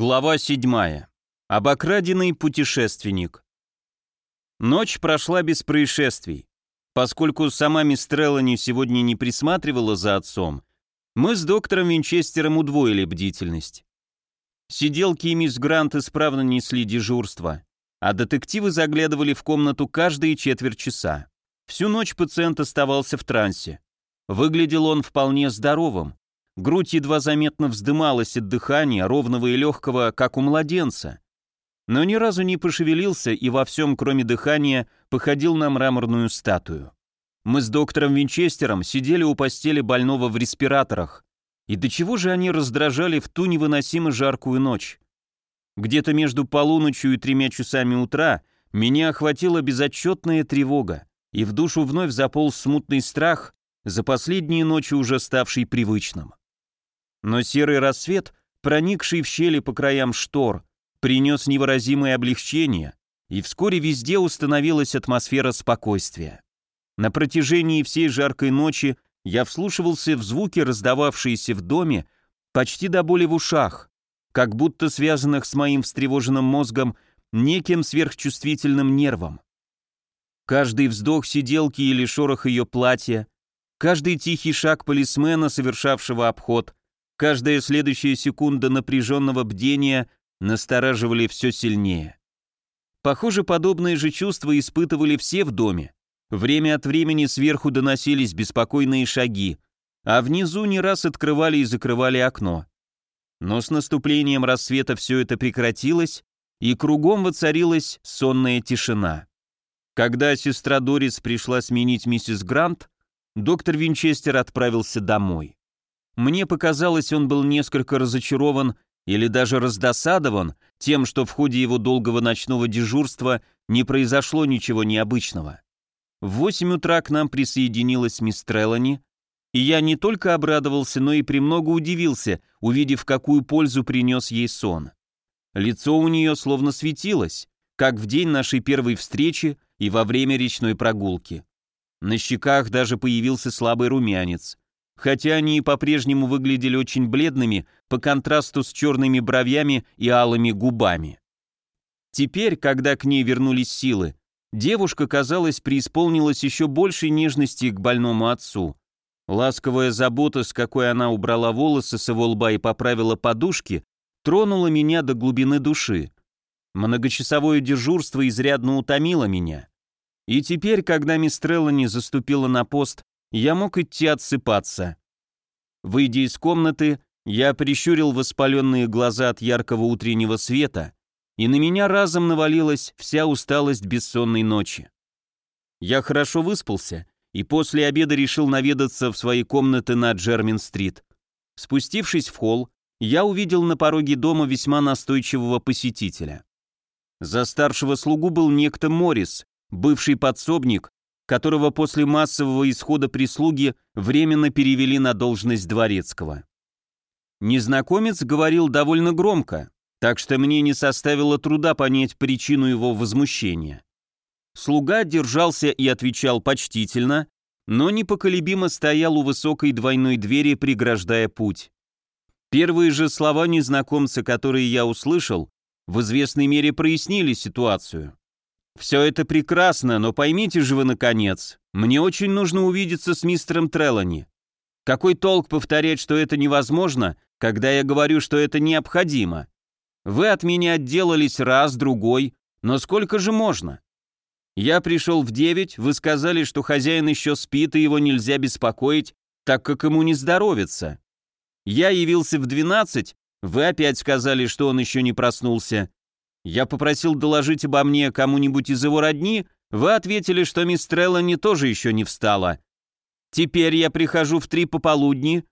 Глава 7. Обокраденный путешественник. Ночь прошла без происшествий. Поскольку сама Мистреллани сегодня не присматривала за отцом, мы с доктором Винчестером удвоили бдительность. Сиделки и мисс Грант исправно несли дежурство, а детективы заглядывали в комнату каждые четверть часа. Всю ночь пациент оставался в трансе. Выглядел он вполне здоровым, Грудь едва заметно вздымалась от дыхания, ровного и легкого, как у младенца. Но ни разу не пошевелился и во всем, кроме дыхания, походил на мраморную статую. Мы с доктором Винчестером сидели у постели больного в респираторах. И до чего же они раздражали в ту невыносимо жаркую ночь? Где-то между полуночью и тремя часами утра меня охватила безотчетная тревога, и в душу вновь заполз смутный страх, за последние ночи уже ставший привычным. Но серый рассвет, проникший в щели по краям штор, принес невыразимое облегчение, и вскоре везде установилась атмосфера спокойствия. На протяжении всей жаркой ночи я вслушивался в звуки, раздававшиеся в доме, почти до боли в ушах, как будто связанных с моим встревоженным мозгом неким сверхчувствительным нервом. Каждый вздох сиделки или шорох ее платья, каждый тихий шаг полисмена, совершавшего обход, Каждая следующая секунда напряженного бдения настораживали все сильнее. Похоже, подобные же чувства испытывали все в доме. Время от времени сверху доносились беспокойные шаги, а внизу не раз открывали и закрывали окно. Но с наступлением рассвета все это прекратилось, и кругом воцарилась сонная тишина. Когда сестра Дорис пришла сменить миссис Грант, доктор Винчестер отправился домой. Мне показалось, он был несколько разочарован или даже раздосадован тем, что в ходе его долгого ночного дежурства не произошло ничего необычного. В восемь утра к нам присоединилась мисс Трелани, и я не только обрадовался, но и премного удивился, увидев, какую пользу принес ей сон. Лицо у нее словно светилось, как в день нашей первой встречи и во время речной прогулки. На щеках даже появился слабый румянец хотя они и по-прежнему выглядели очень бледными по контрасту с черными бровями и алыми губами. Теперь, когда к ней вернулись силы, девушка, казалось, преисполнилась еще большей нежности к больному отцу. Ласковая забота, с какой она убрала волосы с его лба и поправила подушки, тронула меня до глубины души. Многочасовое дежурство изрядно утомило меня. И теперь, когда мисс Треллани заступила на пост я мог идти отсыпаться. Выйдя из комнаты, я прищурил воспаленные глаза от яркого утреннего света, и на меня разом навалилась вся усталость бессонной ночи. Я хорошо выспался, и после обеда решил наведаться в свои комнаты на Джермин-стрит. Спустившись в холл, я увидел на пороге дома весьма настойчивого посетителя. За старшего слугу был некто Моррис, бывший подсобник которого после массового исхода прислуги временно перевели на должность дворецкого. Незнакомец говорил довольно громко, так что мне не составило труда понять причину его возмущения. Слуга держался и отвечал почтительно, но непоколебимо стоял у высокой двойной двери, преграждая путь. Первые же слова незнакомца, которые я услышал, в известной мере прояснили ситуацию. «Все это прекрасно, но поймите же вы, наконец, мне очень нужно увидеться с мистером Треллани. Какой толк повторять, что это невозможно, когда я говорю, что это необходимо? Вы от меня отделались раз, другой, но сколько же можно?» Я пришел в девять, вы сказали, что хозяин еще спит и его нельзя беспокоить, так как ему не здоровится. Я явился в двенадцать, вы опять сказали, что он еще не проснулся. Я попросил доложить обо мне кому-нибудь из его родни, вы ответили, что мисс Треллани тоже еще не встала. Теперь я прихожу в три пополудни,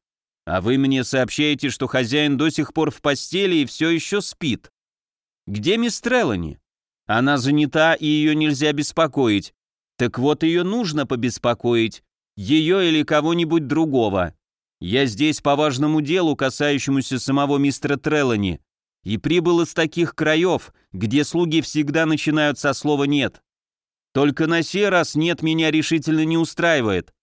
а вы мне сообщаете, что хозяин до сих пор в постели и все еще спит. Где мисс Треллани? Она занята, и ее нельзя беспокоить. Так вот, ее нужно побеспокоить. Ее или кого-нибудь другого. Я здесь по важному делу, касающемуся самого мистера Треллани и прибыл из таких краев, где слуги всегда начинают со слова «нет». Только на сей раз «нет» меня решительно не устраивает.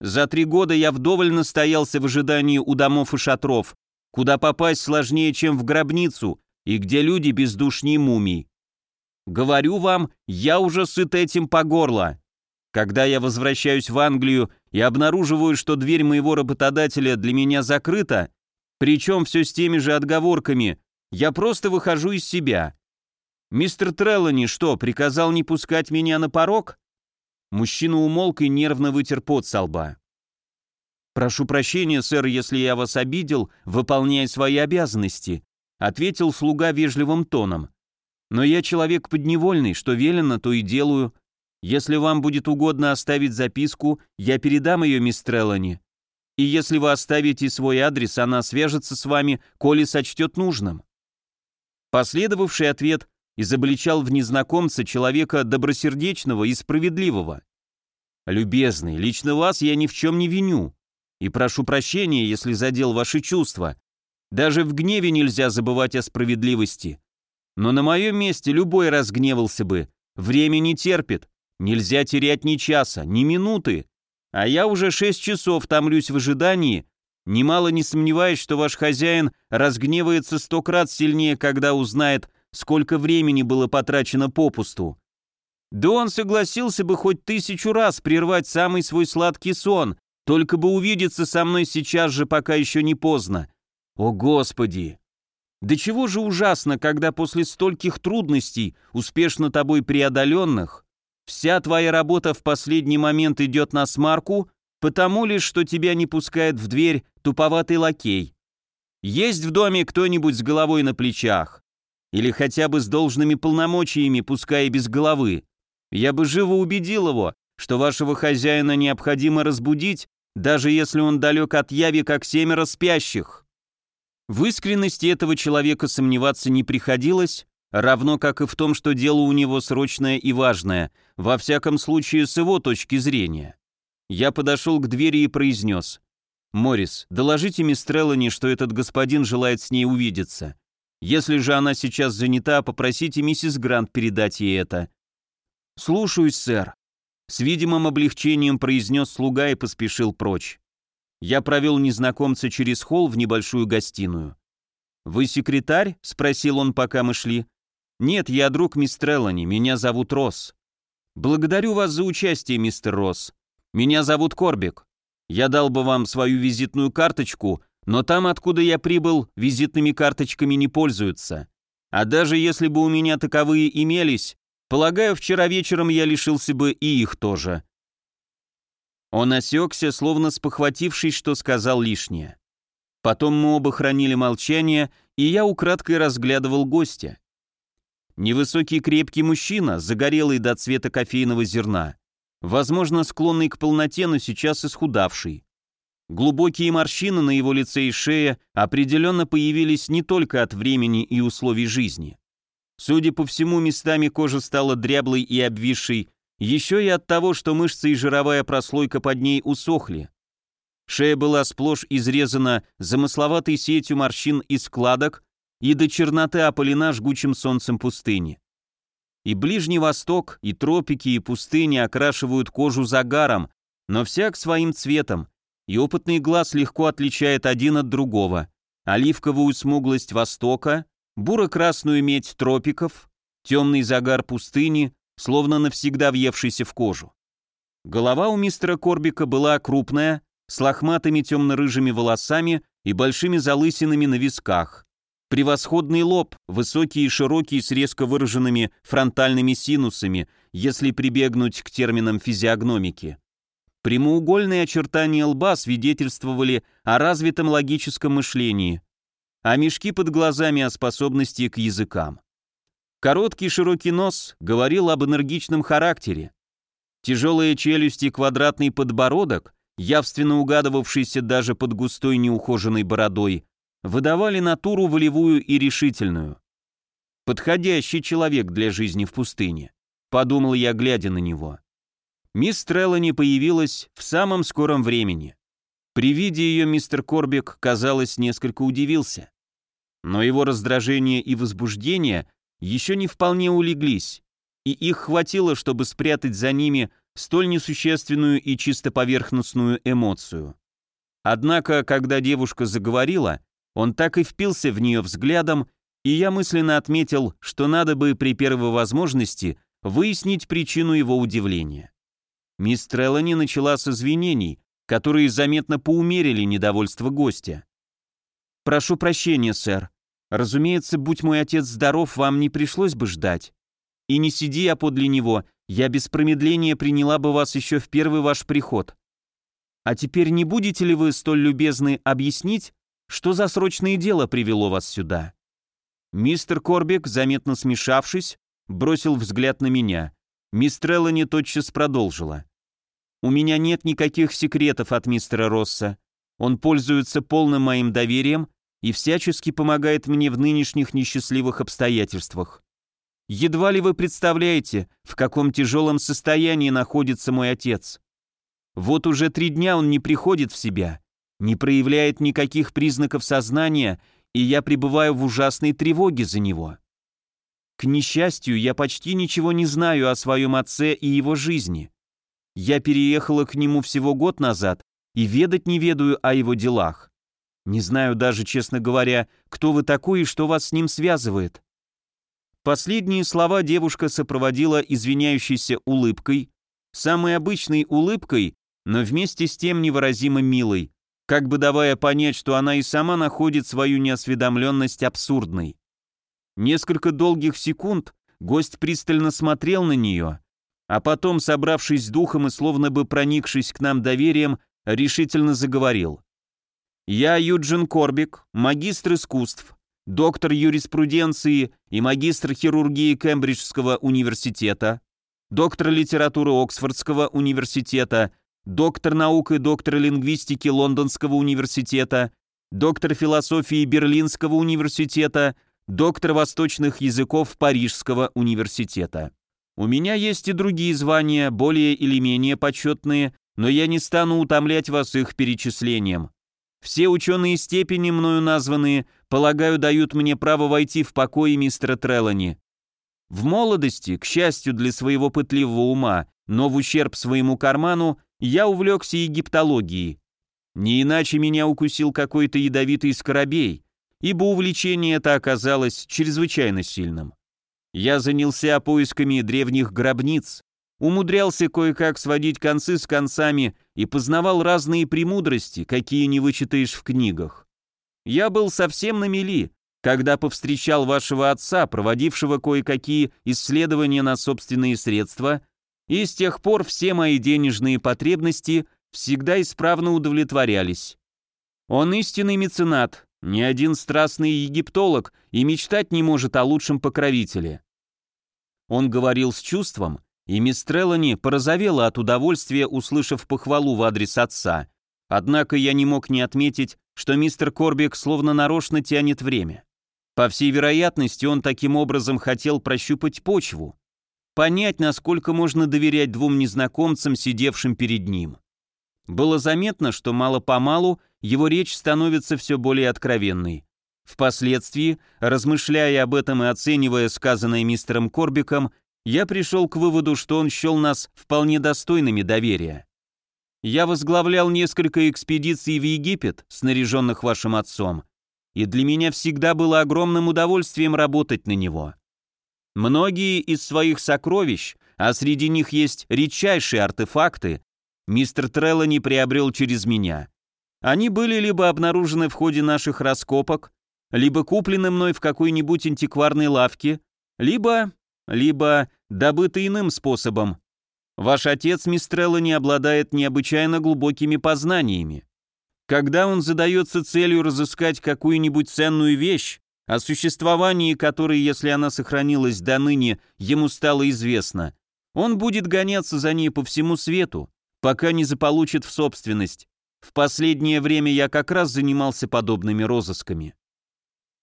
За три года я вдоволь настоялся в ожидании у домов и шатров, куда попасть сложнее, чем в гробницу, и где люди бездушней мумий. Говорю вам, я уже сыт этим по горло. Когда я возвращаюсь в Англию и обнаруживаю, что дверь моего работодателя для меня закрыта, причем все с теми же отговорками, я просто выхожу из себя. Мистер Треллани что, приказал не пускать меня на порог? Мужчина умолк и нервно вытер пот со лба. «Прошу прощения, сэр, если я вас обидел, выполняя свои обязанности», ответил слуга вежливым тоном. «Но я человек подневольный, что велено, то и делаю. Если вам будет угодно оставить записку, я передам ее мисс Треллани. И если вы оставите свой адрес, она свяжется с вами, коли сочтет нужным». Последовавший ответ изобличал в незнакомце человека добросердечного и справедливого. «Любезный, лично вас я ни в чем не виню, и прошу прощения, если задел ваши чувства. Даже в гневе нельзя забывать о справедливости. Но на моем месте любой разгневался бы. Время не терпит, нельзя терять ни часа, ни минуты. А я уже шесть часов томлюсь в ожидании, Немало не сомневаюсь, что ваш хозяин разгневается сто крат сильнее, когда узнает, сколько времени было потрачено попусту. Да он согласился бы хоть тысячу раз прервать самый свой сладкий сон, только бы увидеться со мной сейчас же, пока еще не поздно. О, Господи! Да чего же ужасно, когда после стольких трудностей, успешно тобой преодоленных, вся твоя работа в последний момент идет на смарку, Потому лишь, что тебя не пускает в дверь туповатый лакей. Есть в доме кто-нибудь с головой на плечах? Или хотя бы с должными полномочиями, пускай и без головы? Я бы живо убедил его, что вашего хозяина необходимо разбудить, даже если он далек от яви, как семеро спящих. В искренности этого человека сомневаться не приходилось, равно как и в том, что дело у него срочное и важное, во всяком случае с его точки зрения. Я подошел к двери и произнес. «Моррис, доложите мисс Треллани, что этот господин желает с ней увидеться. Если же она сейчас занята, попросите миссис Грант передать ей это». «Слушаюсь, сэр», — с видимым облегчением произнес слуга и поспешил прочь. Я провел незнакомца через холл в небольшую гостиную. «Вы секретарь?» — спросил он, пока мы шли. «Нет, я друг мисс Треллани, меня зовут Росс». «Благодарю вас за участие, мистер Росс», меня зовут Корбик. Я дал бы вам свою визитную карточку, но там, откуда я прибыл, визитными карточками не пользуются. А даже если бы у меня таковые имелись, полагаю, вчера вечером я лишился бы и их тоже». Он осекся, словно спохватившись, что сказал лишнее. Потом мы оба хранили молчание, и я украдкой разглядывал гостя. Невысокий крепкий мужчина, загорелый до цвета кофейного зерна, возможно, склонный к полноте, но сейчас исхудавший. Глубокие морщины на его лице и шее определенно появились не только от времени и условий жизни. Судя по всему, местами кожа стала дряблой и обвисшей, еще и от того, что мышцы и жировая прослойка под ней усохли. Шея была сплошь изрезана замысловатой сетью морщин и складок и до черноты опалена жгучим солнцем пустыни. И Ближний Восток, и тропики, и пустыни окрашивают кожу загаром, но всяк своим цветом, и опытный глаз легко отличает один от другого. Оливковую смуглость Востока, буро-красную медь тропиков, темный загар пустыни, словно навсегда въевшийся в кожу. Голова у мистера Корбика была крупная, с лохматыми темно-рыжими волосами и большими залысинами на висках. Превосходный лоб, высокий и широкий с резко выраженными фронтальными синусами, если прибегнуть к терминам физиогномики. Прямоугольные очертания лба свидетельствовали о развитом логическом мышлении, а мешки под глазами о способности к языкам. Короткий широкий нос говорил об энергичном характере. Тяжелые челюсти и квадратный подбородок, явственно угадывавшийся даже под густой неухоженной бородой, выдавали натуру волевую и решительную. «Подходящий человек для жизни в пустыне», — подумал я, глядя на него. Мисс Треллани появилась в самом скором времени. При виде ее мистер Корбик, казалось, несколько удивился. Но его раздражение и возбуждение еще не вполне улеглись, и их хватило, чтобы спрятать за ними столь несущественную и чисто поверхностную эмоцию. Однако, когда девушка заговорила, он так и впился в нее взглядом, и я мысленно отметил, что надо бы при первой возможности выяснить причину его удивления. Мисс Треллани начала с извинений, которые заметно поумерили недовольство гостя. «Прошу прощения, сэр. Разумеется, будь мой отец здоров, вам не пришлось бы ждать. И не сиди я подле него, я без промедления приняла бы вас еще в первый ваш приход. А теперь не будете ли вы столь любезны объяснить, что за срочное дело привело вас сюда?» Мистер Корбик, заметно смешавшись, бросил взгляд на меня. Мистер Эллани тотчас продолжила. «У меня нет никаких секретов от мистера Росса. Он пользуется полным моим доверием и всячески помогает мне в нынешних несчастливых обстоятельствах. Едва ли вы представляете, в каком тяжелом состоянии находится мой отец. Вот уже три дня он не приходит в себя, не проявляет никаких признаков сознания, и я пребываю в ужасной тревоге за него. К несчастью, я почти ничего не знаю о своем отце и его жизни. Я переехала к нему всего год назад и ведать не ведаю о его делах. Не знаю даже, честно говоря, кто вы такой и что вас с ним связывает. Последние слова девушка сопроводила извиняющейся улыбкой, самой обычной улыбкой, но вместе с тем невыразимо милой, как бы давая понять, что она и сама находит свою неосведомленность абсурдной. Несколько долгих секунд гость пристально смотрел на нее, а потом, собравшись с духом и словно бы проникшись к нам доверием, решительно заговорил. «Я Юджин Корбик, магистр искусств, доктор юриспруденции и магистр хирургии Кембриджского университета, доктор литературы Оксфордского университета доктор наук и доктор лингвистики Лондонского университета, доктор философии Берлинского университета, доктор восточных языков Парижского университета. У меня есть и другие звания, более или менее почетные, но я не стану утомлять вас их перечислением. Все ученые степени, мною названные, полагаю, дают мне право войти в покой, мистера Трелани. В молодости, к счастью для своего пытливого ума, но в ущерб своему карману, я увлекся египтологией. Не иначе меня укусил какой-то ядовитый скоробей, ибо увлечение это оказалось чрезвычайно сильным. Я занялся поисками древних гробниц, умудрялся кое-как сводить концы с концами и познавал разные премудрости, какие не вычитаешь в книгах. Я был совсем на мели, когда повстречал вашего отца, проводившего кое-какие исследования на собственные средства и с тех пор все мои денежные потребности всегда исправно удовлетворялись. Он истинный меценат, ни один страстный египтолог и мечтать не может о лучшем покровителе. Он говорил с чувством, и мисс Треллани порозовела от удовольствия, услышав похвалу в адрес отца. Однако я не мог не отметить, что мистер Корбик словно нарочно тянет время. По всей вероятности, он таким образом хотел прощупать почву, понять, насколько можно доверять двум незнакомцам, сидевшим перед ним. Было заметно, что мало-помалу его речь становится все более откровенной. Впоследствии, размышляя об этом и оценивая сказанное мистером Корбиком, я пришел к выводу, что он счел нас вполне достойными доверия. Я возглавлял несколько экспедиций в Египет, снаряженных вашим отцом, и для меня всегда было огромным удовольствием работать на него. Многие из своих сокровищ, а среди них есть редчайшие артефакты, мистер Треллани приобрел через меня. Они были либо обнаружены в ходе наших раскопок, либо куплены мной в какой-нибудь антикварной лавке, либо... либо добыты иным способом. Ваш отец, мистер Треллани, обладает необычайно глубокими познаниями. Когда он задается целью разыскать какую-нибудь ценную вещь, о существовании которой, если она сохранилась до ныне, ему стало известно. Он будет гоняться за ней по всему свету, пока не заполучит в собственность. В последнее время я как раз занимался подобными розысками.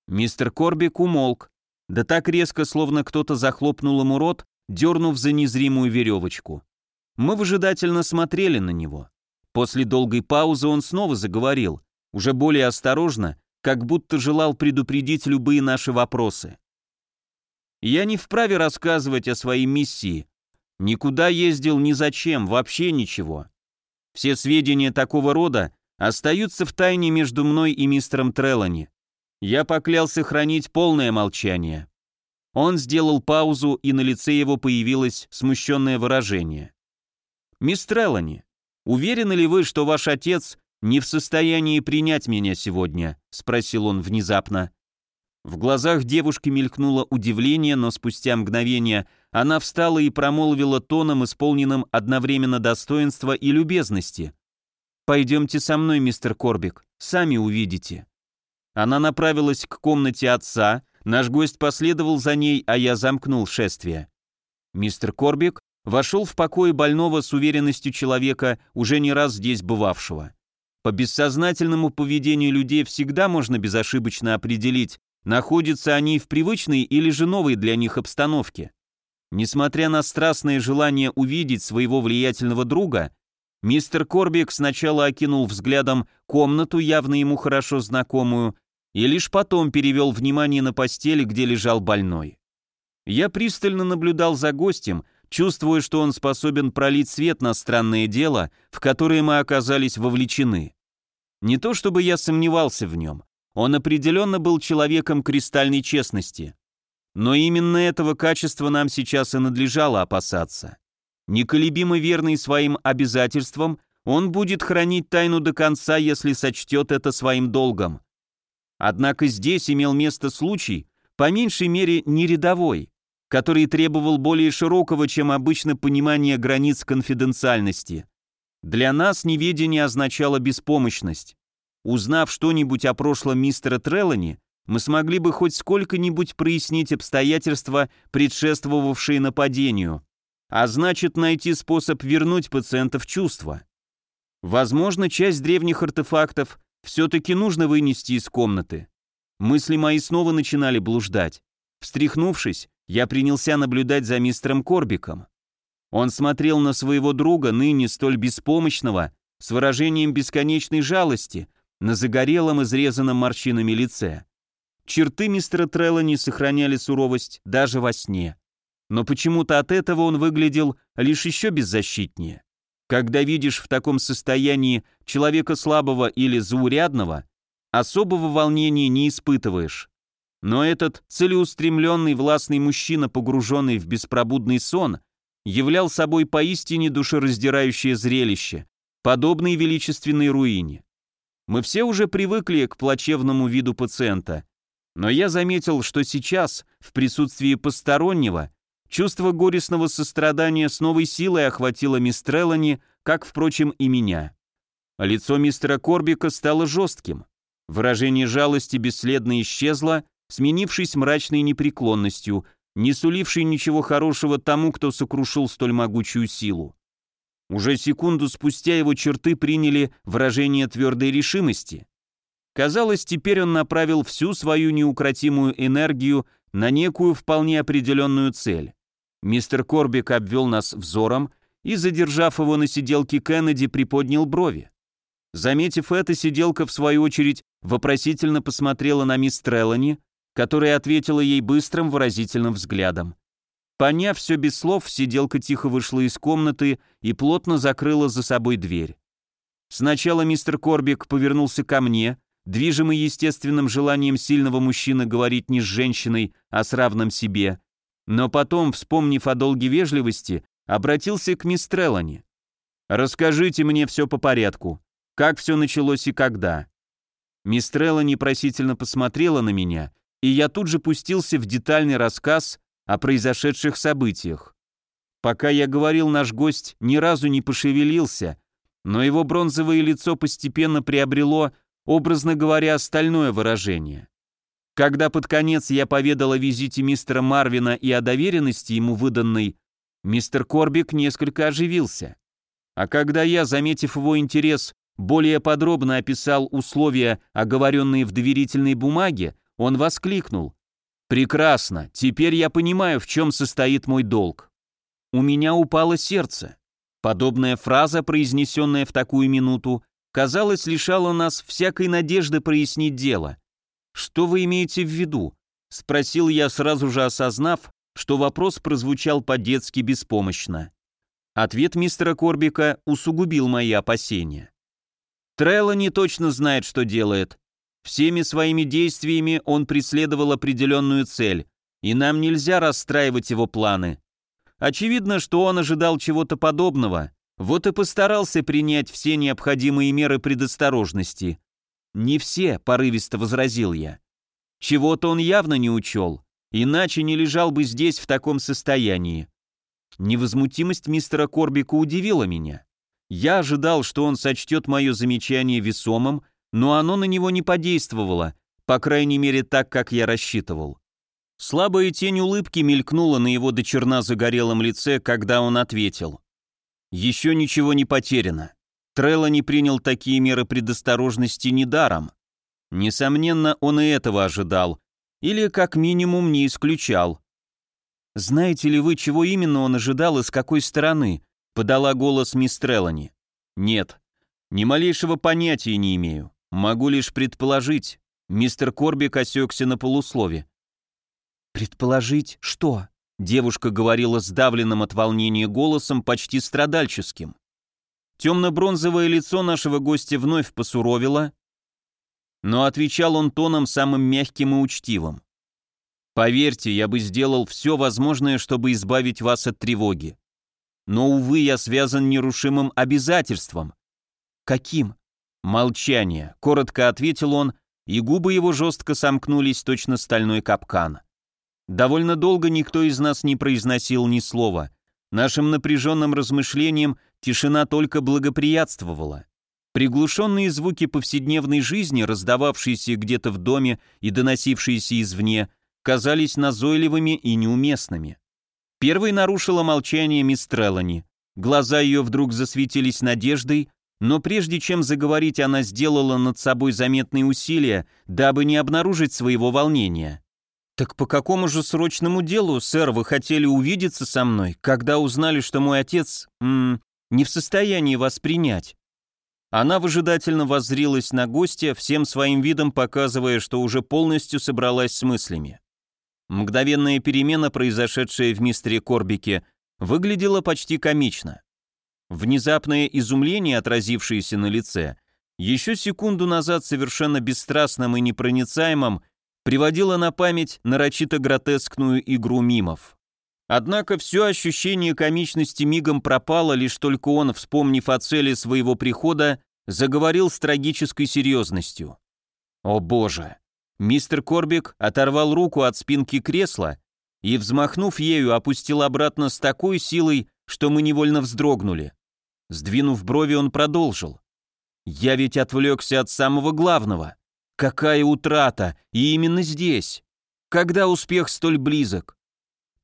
Мистер Корбик умолк, да так резко, словно кто-то захлопнул ему рот, дернув за незримую веревочку. Мы выжидательно смотрели на него. После долгой паузы он снова заговорил, уже более осторожно, как будто желал предупредить любые наши вопросы. Я не вправе рассказывать о своей миссии. Никуда ездил ни зачем, вообще ничего. Все сведения такого рода остаются в тайне между мной и мистером Трелани. Я поклялся хранить полное молчание. Он сделал паузу, и на лице его появилось смущенное выражение. «Мисс Трелани, уверены ли вы, что ваш отец не в состоянии принять меня сегодня?» — спросил он внезапно. В глазах девушки мелькнуло удивление, но спустя мгновение она встала и промолвила тоном, исполненным одновременно достоинства и любезности. «Пойдемте со мной, мистер Корбик, сами увидите». Она направилась к комнате отца, наш гость последовал за ней, а я замкнул шествие. Мистер Корбик вошел в покое больного с уверенностью человека, уже не раз здесь бывавшего. По бессознательному поведению людей всегда можно безошибочно определить, находятся они в привычной или же новой для них обстановке. Несмотря на страстное желание увидеть своего влиятельного друга, мистер Корбик сначала окинул взглядом комнату, явно ему хорошо знакомую, и лишь потом перевел внимание на постели, где лежал больной. Я пристально наблюдал за гостем, чувствуя, что он способен пролить свет на странное дело, в которое мы оказались вовлечены. Не то чтобы я сомневался в нем, он определенно был человеком кристальной честности. Но именно этого качества нам сейчас и надлежало опасаться. Неколебимо верный своим обязательствам, он будет хранить тайну до конца, если сочтет это своим долгом. Однако здесь имел место случай, по меньшей мере не рядовой, который требовал более широкого, чем обычно, понимания границ конфиденциальности. Для нас неведение означало беспомощность. Узнав что-нибудь о прошлом мистера Треллани, мы смогли бы хоть сколько-нибудь прояснить обстоятельства, предшествовавшие нападению, а значит найти способ вернуть пациента в чувство. Возможно, часть древних артефактов все-таки нужно вынести из комнаты. Мысли мои снова начинали блуждать. Встряхнувшись, я принялся наблюдать за мистером Корбиком. Он смотрел на своего друга, ныне столь беспомощного, с выражением бесконечной жалости, на загорелом, изрезанном морщинами лице. Черты мистера Треллани сохраняли суровость даже во сне. Но почему-то от этого он выглядел лишь еще беззащитнее. Когда видишь в таком состоянии человека слабого или заурядного, особого волнения не испытываешь. Но этот целеустремленный властный мужчина, погруженный в беспробудный сон, являл собой поистине душераздирающее зрелище, подобное величественной руине. Мы все уже привыкли к плачевному виду пациента, но я заметил, что сейчас, в присутствии постороннего, чувство горестного сострадания с новой силой охватило мисс Треллани, как, впрочем, и меня. Лицо мистера Корбика стало жестким. Выражение жалости бесследно исчезло, сменившись мрачной непреклонностью, не суливший ничего хорошего тому, кто сокрушил столь могучую силу. Уже секунду спустя его черты приняли выражение твердой решимости. Казалось, теперь он направил всю свою неукротимую энергию на некую вполне определенную цель. Мистер Корбик обвел нас взором и, задержав его на сиделке Кеннеди, приподнял брови. Заметив это, сиделка, в свою очередь, вопросительно посмотрела на мисс Треллани, которая ответила ей быстрым выразительным взглядом. Поняв все без слов, сиделка тихо вышла из комнаты и плотно закрыла за собой дверь. Сначала мистер Корбик повернулся ко мне, движимый естественным желанием сильного мужчины говорить не с женщиной, а с равным себе, но потом, вспомнив о долге вежливости, обратился к мисс Треллани. «Расскажите мне все по порядку. Как все началось и когда?» Мисс Треллани просительно посмотрела на меня, и я тут же пустился в детальный рассказ о произошедших событиях. Пока я говорил, наш гость ни разу не пошевелился, но его бронзовое лицо постепенно приобрело, образно говоря, стальное выражение. Когда под конец я поведал о визите мистера Марвина и о доверенности ему выданной, мистер Корбик несколько оживился. А когда я, заметив его интерес, более подробно описал условия, оговоренные в доверительной бумаге, он воскликнул. «Прекрасно! Теперь я понимаю, в чем состоит мой долг. У меня упало сердце». Подобная фраза, произнесенная в такую минуту, казалось, лишала нас всякой надежды прояснить дело. «Что вы имеете в виду?» — спросил я, сразу же осознав, что вопрос прозвучал по-детски беспомощно. Ответ мистера Корбика усугубил мои опасения. Трелла не точно знает, что делает. Всеми своими действиями он преследовал определенную цель, и нам нельзя расстраивать его планы. Очевидно, что он ожидал чего-то подобного, вот и постарался принять все необходимые меры предосторожности. «Не все», — порывисто возразил я. «Чего-то он явно не учел, иначе не лежал бы здесь в таком состоянии». Невозмутимость мистера Корбика удивила меня. Я ожидал, что он сочтет мое замечание весомым, но оно на него не подействовало, по крайней мере так, как я рассчитывал. Слабая тень улыбки мелькнула на его дочерна загорелом лице, когда он ответил. «Еще ничего не потеряно. Трелло не принял такие меры предосторожности недаром. Несомненно, он и этого ожидал. Или, как минимум, не исключал. «Знаете ли вы, чего именно он ожидал и с какой стороны?» — подала голос мисс Треллани. «Нет, ни малейшего понятия не имею. Могу лишь предположить. Мистер Корбик осекся на полуслове. «Предположить что?» Девушка говорила сдавленным от волнения голосом, почти страдальческим. Темно-бронзовое лицо нашего гостя вновь посуровило, но отвечал он тоном самым мягким и учтивым. «Поверьте, я бы сделал все возможное, чтобы избавить вас от тревоги. Но, увы, я связан нерушимым обязательством». «Каким?» «Молчание», — коротко ответил он, и губы его жестко сомкнулись, точно стальной капкан. Довольно долго никто из нас не произносил ни слова. Нашим напряженным размышлениям тишина только благоприятствовала. Приглушенные звуки повседневной жизни, раздававшиеся где-то в доме и доносившиеся извне, казались назойливыми и неуместными. Первой нарушила молчание мисс Треллани. Глаза ее вдруг засветились надеждой, но прежде чем заговорить, она сделала над собой заметные усилия, дабы не обнаружить своего волнения. «Так по какому же срочному делу, сэр, вы хотели увидеться со мной, когда узнали, что мой отец... М -м, не в состоянии вас принять?» Она выжидательно воззрилась на гостя, всем своим видом показывая, что уже полностью собралась с мыслями. Мгновенная перемена, произошедшая в мистере Корбике, выглядела почти комично. Внезапное изумление, отразившееся на лице, еще секунду назад совершенно бесстрастным и непроницаемым, приводило на память нарочито гротескную игру мимов. Однако все ощущение комичности мигом пропало, лишь только он, вспомнив о цели своего прихода, заговорил с трагической серьезностью. «О боже!» Мистер Корбик оторвал руку от спинки кресла и, взмахнув ею, опустил обратно с такой силой, что мы невольно вздрогнули. Сдвинув брови, он продолжил. «Я ведь отвлекся от самого главного. Какая утрата! И именно здесь! Когда успех столь близок?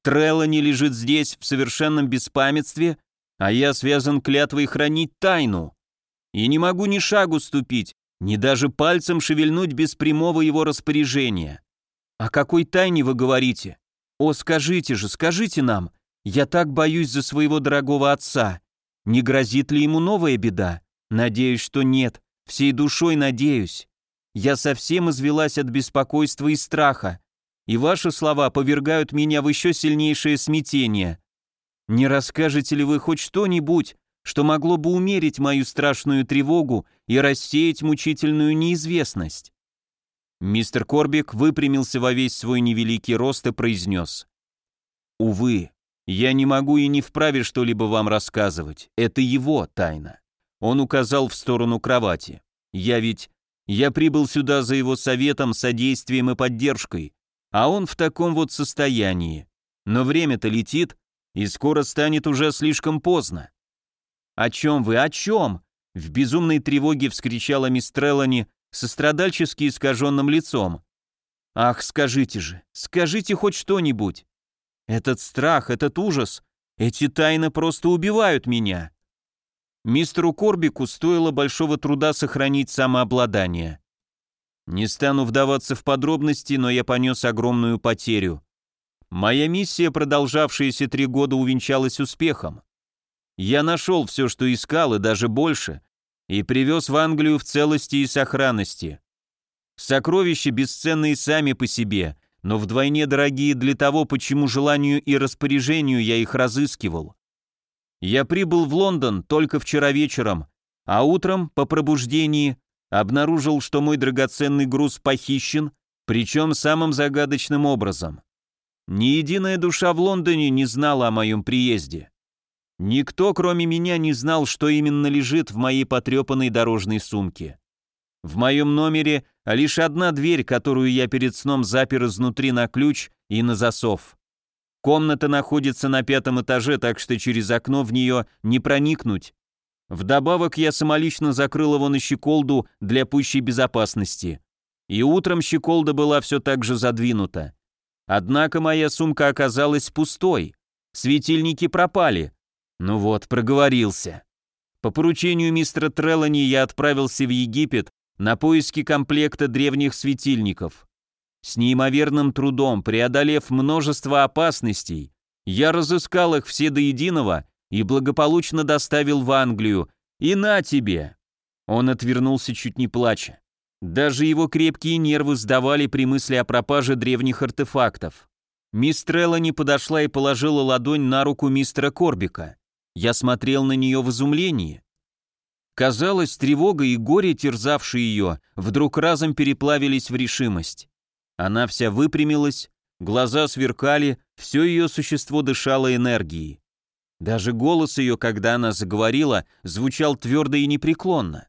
не лежит здесь в совершенном беспамятстве, а я связан клятвой хранить тайну. И не могу ни шагу ступить, ни даже пальцем шевельнуть без прямого его распоряжения. О какой тайне вы говорите? О, скажите же, скажите нам! Я так боюсь за своего дорогого отца!» Не грозит ли ему новая беда? Надеюсь, что нет. Всей душой надеюсь. Я совсем извелась от беспокойства и страха. И ваши слова повергают меня в еще сильнейшее смятение. Не расскажете ли вы хоть что-нибудь, что могло бы умерить мою страшную тревогу и рассеять мучительную неизвестность? Мистер Корбик выпрямился во весь свой невеликий рост и произнес. «Увы, я не могу и не вправе что-либо вам рассказывать. Это его тайна. Он указал в сторону кровати. Я ведь... Я прибыл сюда за его советом, содействием и поддержкой. А он в таком вот состоянии. Но время-то летит, и скоро станет уже слишком поздно. «О чем вы? О чем?» В безумной тревоге вскричала мисс Треллани со страдальчески искаженным лицом. «Ах, скажите же, скажите хоть что-нибудь!» Этот страх, этот ужас, эти тайны просто убивают меня. Мистеру Корбику стоило большого труда сохранить самообладание. Не стану вдаваться в подробности, но я понес огромную потерю. Моя миссия, продолжавшаяся три года, увенчалась успехом. Я нашел все, что искал, и даже больше, и привез в Англию в целости и сохранности. Сокровища бесценные сами по себе, но вдвойне дорогие для того, почему желанию и распоряжению я их разыскивал. Я прибыл в Лондон только вчера вечером, а утром, по пробуждении, обнаружил, что мой драгоценный груз похищен, причем самым загадочным образом. Ни единая душа в Лондоне не знала о моем приезде. Никто, кроме меня, не знал, что именно лежит в моей потрепанной дорожной сумке. В моем номере лишь одна дверь, которую я перед сном запер изнутри на ключ и на засов. Комната находится на пятом этаже, так что через окно в нее не проникнуть. Вдобавок я самолично закрыл его на щеколду для пущей безопасности. И утром щеколда была все так же задвинута. Однако моя сумка оказалась пустой. Светильники пропали. Ну вот, проговорился. По поручению мистера Трелани я отправился в Египет, на поиски комплекта древних светильников. С неимоверным трудом, преодолев множество опасностей, я разыскал их все до единого и благополучно доставил в Англию. И на тебе!» Он отвернулся чуть не плача. Даже его крепкие нервы сдавали при мысли о пропаже древних артефактов. Мистер не подошла и положила ладонь на руку мистера Корбика. Я смотрел на нее в изумлении. Казалось, тревога и горе, терзавшие ее, вдруг разом переплавились в решимость. Она вся выпрямилась, глаза сверкали, все ее существо дышало энергией. Даже голос ее, когда она заговорила, звучал твердо и непреклонно.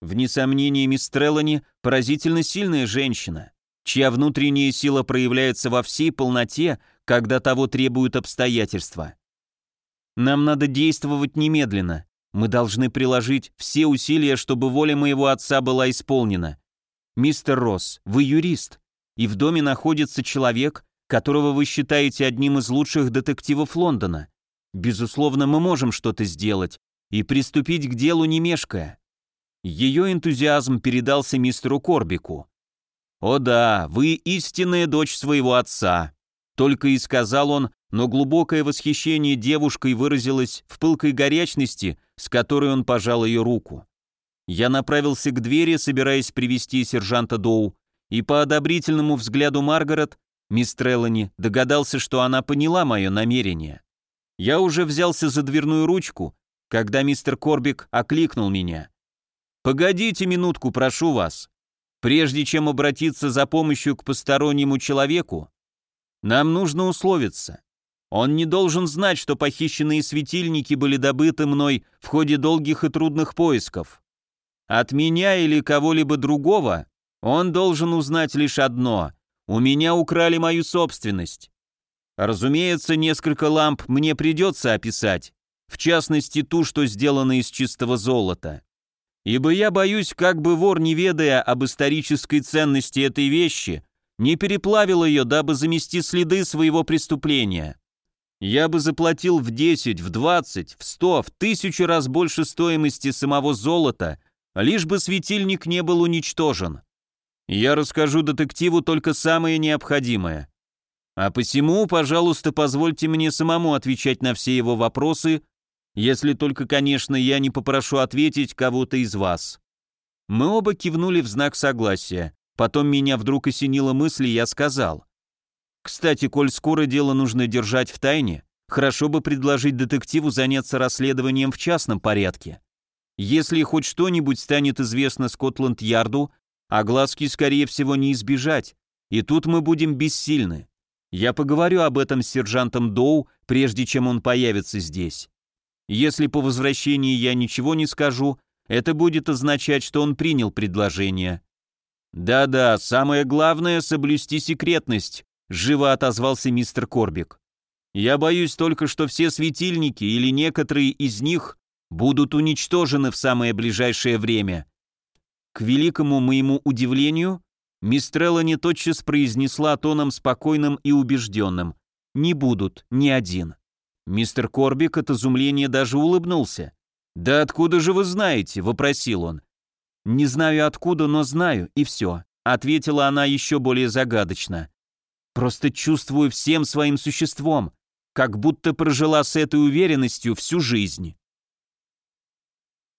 Вне сомнения, мисс Треллани поразительно сильная женщина, чья внутренняя сила проявляется во всей полноте, когда того требуют обстоятельства. Нам надо действовать немедленно, мы должны приложить все усилия, чтобы воля моего отца была исполнена. Мистер Росс, вы юрист, и в доме находится человек, которого вы считаете одним из лучших детективов Лондона. Безусловно, мы можем что-то сделать и приступить к делу не мешкая. Ее энтузиазм передался мистеру Корбику. «О да, вы истинная дочь своего отца», — только и сказал он, но глубокое восхищение девушкой выразилось в пылкой горячности, с которой он пожал ее руку. Я направился к двери, собираясь привести сержанта Доу, и по одобрительному взгляду Маргарет, мисс Треллани, догадался, что она поняла мое намерение. Я уже взялся за дверную ручку, когда мистер Корбик окликнул меня. «Погодите минутку, прошу вас. Прежде чем обратиться за помощью к постороннему человеку, нам нужно условиться. Он не должен знать, что похищенные светильники были добыты мной в ходе долгих и трудных поисков. От меня или кого-либо другого он должен узнать лишь одно – у меня украли мою собственность. Разумеется, несколько ламп мне придется описать, в частности ту, что сделана из чистого золота. Ибо я боюсь, как бы вор, не ведая об исторической ценности этой вещи, не переплавил ее, дабы замести следы своего преступления. Я бы заплатил в 10, в 20, в 100, в тысячу раз больше стоимости самого золота, лишь бы светильник не был уничтожен. Я расскажу детективу только самое необходимое. А посему, пожалуйста, позвольте мне самому отвечать на все его вопросы, если только, конечно, я не попрошу ответить кого-то из вас». Мы оба кивнули в знак согласия. Потом меня вдруг осенила мысль, и я сказал. Кстати, коль скоро дело нужно держать в тайне, хорошо бы предложить детективу заняться расследованием в частном порядке. Если хоть что-нибудь станет известно Скотланд-Ярду, огласки, скорее всего, не избежать, и тут мы будем бессильны. Я поговорю об этом с сержантом Доу, прежде чем он появится здесь. Если по возвращении я ничего не скажу, это будет означать, что он принял предложение. Да-да, самое главное — соблюсти секретность, живо отозвался мистер Корбик. Я боюсь только, что все светильники или некоторые из них будут уничтожены в самое ближайшее время. К великому моему удивлению, мисс Треллани тотчас произнесла тоном спокойным и убежденным. «Не будут, ни один». Мистер Корбик от изумления даже улыбнулся. «Да откуда же вы знаете?» – вопросил он. «Не знаю откуда, но знаю, и все», – ответила она еще более загадочно. Просто чувствую всем своим существом, как будто прожила с этой уверенностью всю жизнь.